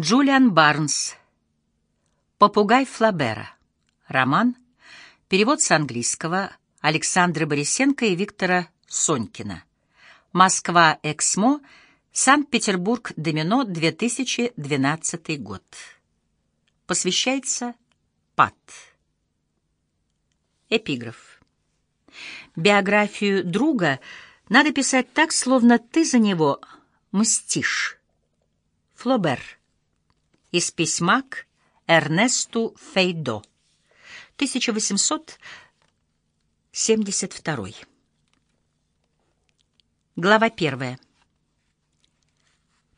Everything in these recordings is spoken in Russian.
Джулиан Барнс. Попугай Флабера. Роман. Перевод с английского Александры Борисенко и Виктора Сонькина. Москва, Эксмо, Санкт-Петербург, Домино, 2012 год. Посвящается ПАТ. Эпиграф. Биографию друга надо писать так, словно ты за него мстишь. Флобер. Из письма к Эрнесту Фейдо. 1872. Глава первая.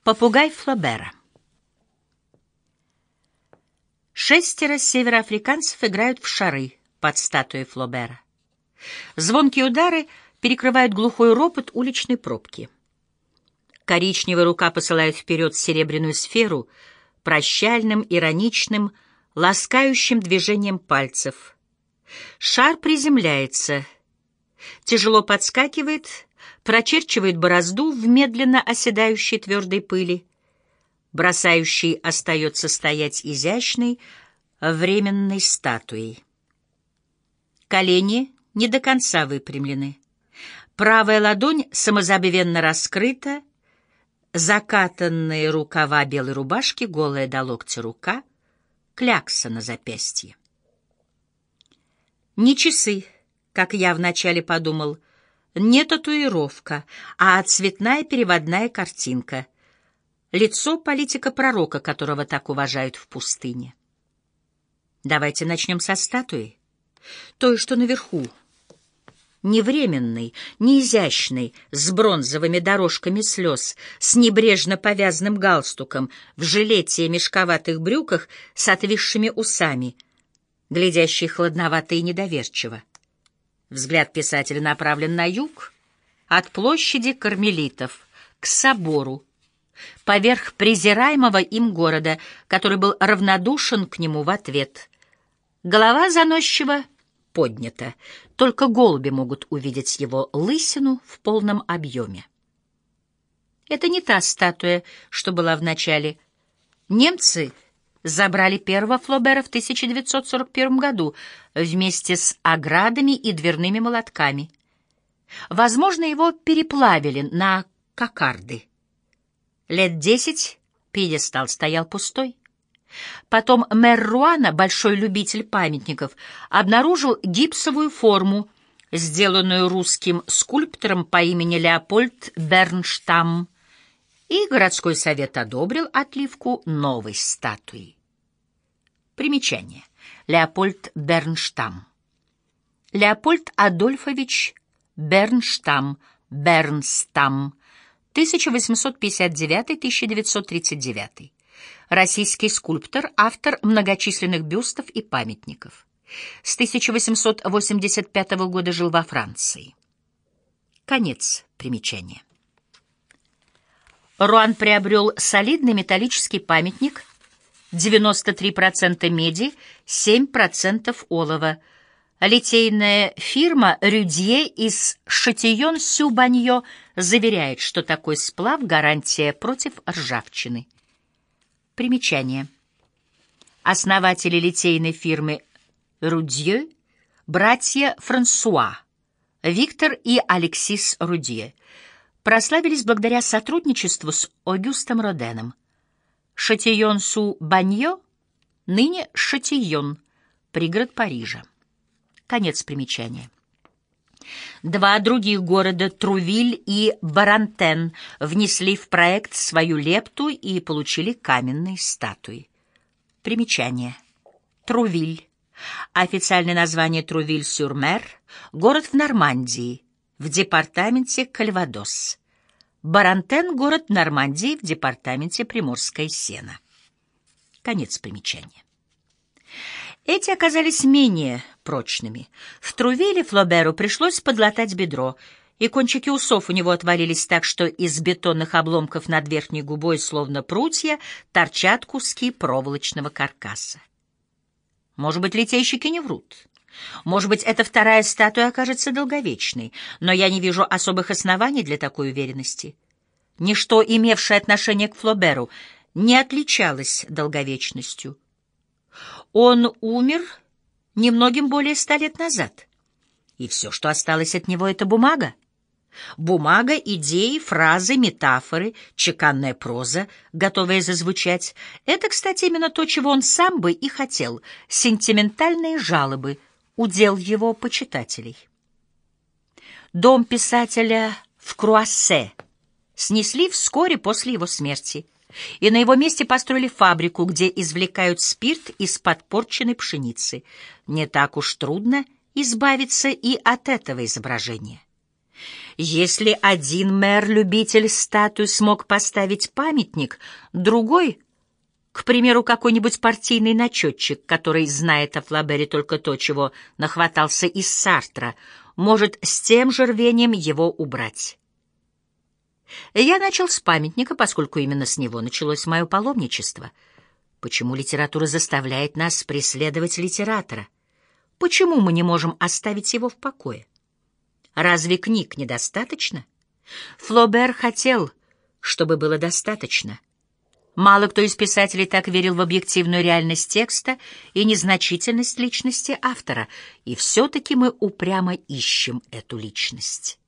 Попугай Флобера. Шестеро североафриканцев играют в шары под статуей Флобера. Звонкие удары перекрывают глухой ропот уличной пробки. Коричневая рука посылает вперед серебряную сферу прощальным, ироничным, ласкающим движением пальцев. Шар приземляется, тяжело подскакивает, прочерчивает борозду в медленно оседающей твердой пыли. Бросающий остается стоять изящной, временной статуей. Колени не до конца выпрямлены. Правая ладонь самозабвенно раскрыта, закатанные рукава белой рубашки, голая до локтя рука, клякса на запястье. Не часы, как я вначале подумал, не татуировка, а цветная переводная картинка. Лицо политика-пророка, которого так уважают в пустыне. Давайте начнем со статуи, той, что наверху, не временный, не изящный, с бронзовыми дорожками слез, с небрежно повязанным галстуком, в жилете и мешковатых брюках с отвисшими усами, глядящий хладновато и недоверчиво. Взгляд писателя направлен на юг, от площади кармелитов к собору, поверх презираемого им города, который был равнодушен к нему в ответ. Голова заносчиво поднята, только голуби могут увидеть его лысину в полном объеме. Это не та статуя, что была в начале. Немцы забрали первого Флобера в 1941 году вместе с оградами и дверными молотками. Возможно, его переплавили на кокарды. Лет десять пьедестал стоял пустой. Потом мэр Руана, большой любитель памятников, обнаружил гипсовую форму, сделанную русским скульптором по имени Леопольд Бернштам, и городской совет одобрил отливку новой статуи. Примечание. Леопольд Бернштам. Леопольд Адольфович Бернштам, Бернстам, 1859-1939 российский скульптор, автор многочисленных бюстов и памятников. С 1885 года жил во Франции. Конец примечания. Руан приобрел солидный металлический памятник, 93% меди, 7% олова. Литейная фирма «Рюдье» из Шатион-Сюбаньо заверяет, что такой сплав – гарантия против ржавчины. Примечание. Основатели литейной фирмы Рудье — братья Франсуа, Виктор и Алексис Рудье, прославились благодаря сотрудничеству с Огюстом Роденом. Шатион-Су-Баньо, ныне Шатион, пригород Парижа. Конец примечания. Два других города, Трувиль и Барантен, внесли в проект свою лепту и получили каменные статуи. Примечание. Трувиль. Официальное название Трувиль-сюр-Мер, город в Нормандии, в департаменте Кальвадос. Барантен — город Нормандии, в департаменте Приморская Сена. Конец примечания. Эти оказались менее прочными. В Трувиле Флоберу пришлось подлатать бедро, и кончики усов у него отвалились так, что из бетонных обломков над верхней губой, словно прутья, торчат куски проволочного каркаса. Может быть, литейщики не врут. Может быть, эта вторая статуя окажется долговечной, но я не вижу особых оснований для такой уверенности. Ничто, имевшее отношение к Флоберу, не отличалась долговечностью. Он умер немногим более ста лет назад, и все, что осталось от него, — это бумага. Бумага, идеи, фразы, метафоры, чеканная проза, готовая зазвучать — это, кстати, именно то, чего он сам бы и хотел — сентиментальные жалобы, удел его почитателей. Дом писателя в Круассе снесли вскоре после его смерти, и на его месте построили фабрику, где извлекают спирт из подпорченной пшеницы. Не так уж трудно избавиться и от этого изображения. Если один мэр-любитель статуи смог поставить памятник, другой, к примеру, какой-нибудь партийный начетчик, который знает о Флабере только то, чего нахватался из Сартра, может с тем же рвением его убрать. Я начал с памятника, поскольку именно с него началось мое паломничество. Почему литература заставляет нас преследовать литератора? Почему мы не можем оставить его в покое? Разве книг недостаточно? Флобер хотел, чтобы было достаточно. Мало кто из писателей так верил в объективную реальность текста и незначительность личности автора, и все-таки мы упрямо ищем эту личность.